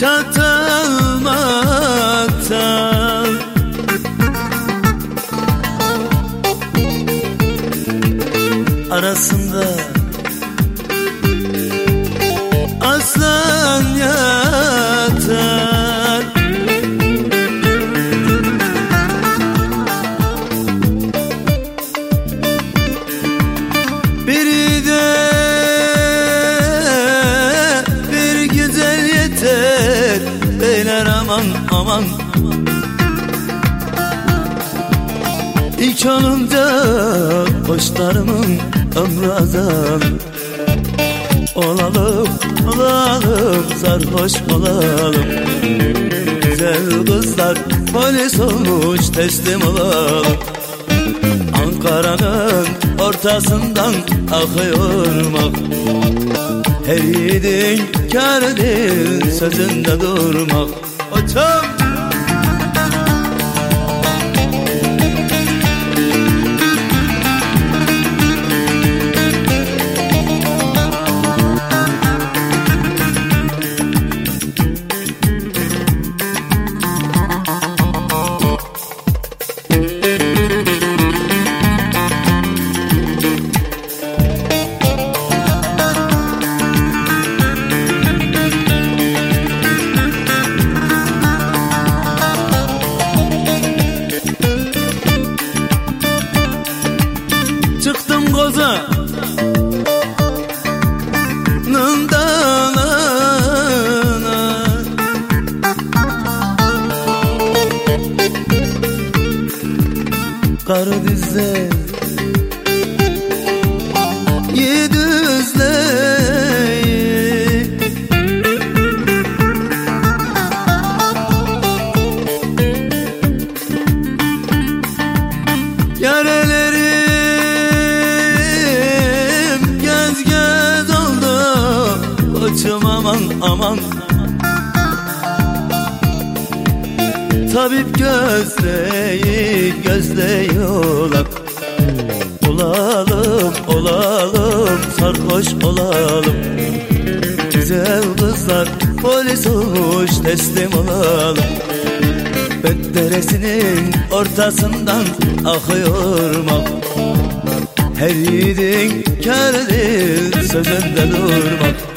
çatılmakta Arasında aslan yatar. Biri de bir güzel yeter aman aman. İlk olunca Koçlarımın ömrü azal Olalım, olalım, sarhoş olalım. Güzel kızlar polis olmuş teslim olalım. Ankara'nın ortasından akıyor mak Her yiğidin kârıdır sözünde durmak o çam Çıktım koza dizler aman aman. Tabip gözleyi gözleyiyorlar Olalım olalım sarhoş olalım. Güzel kızlar polis olmuş teslim olalım. Bedderesinin ortasından akıyor Her yiğidin kârıdır sözünde durmak